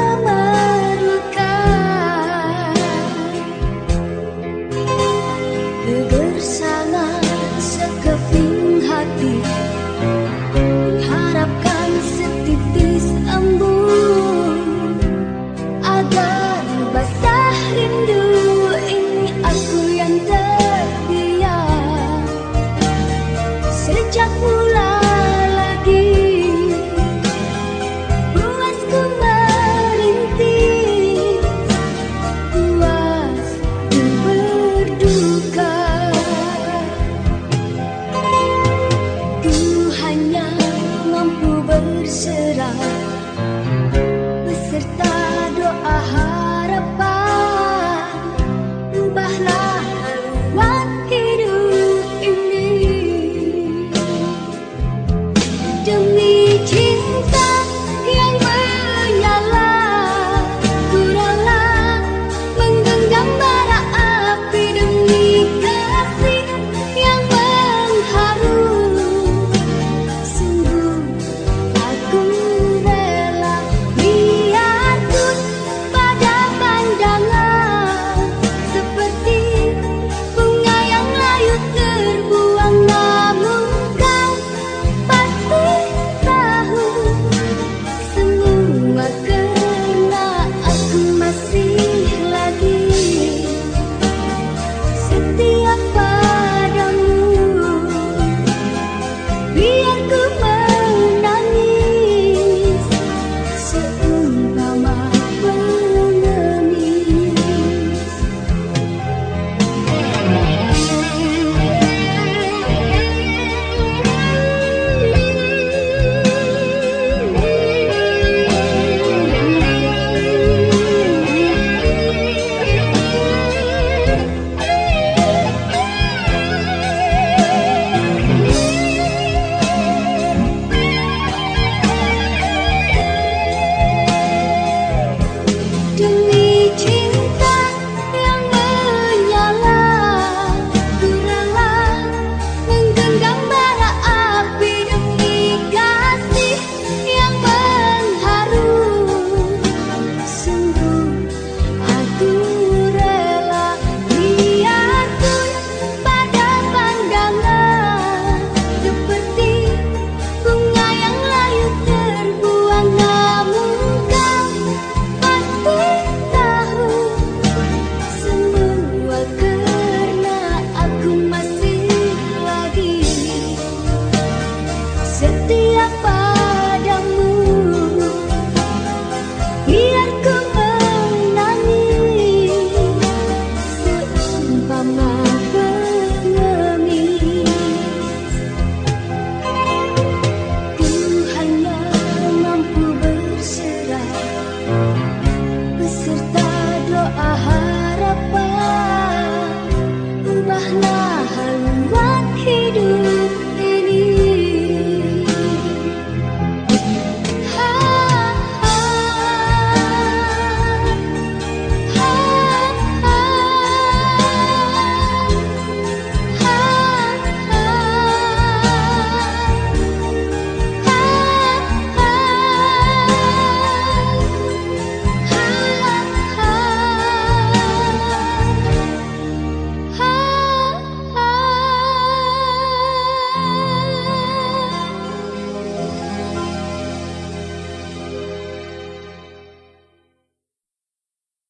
mama.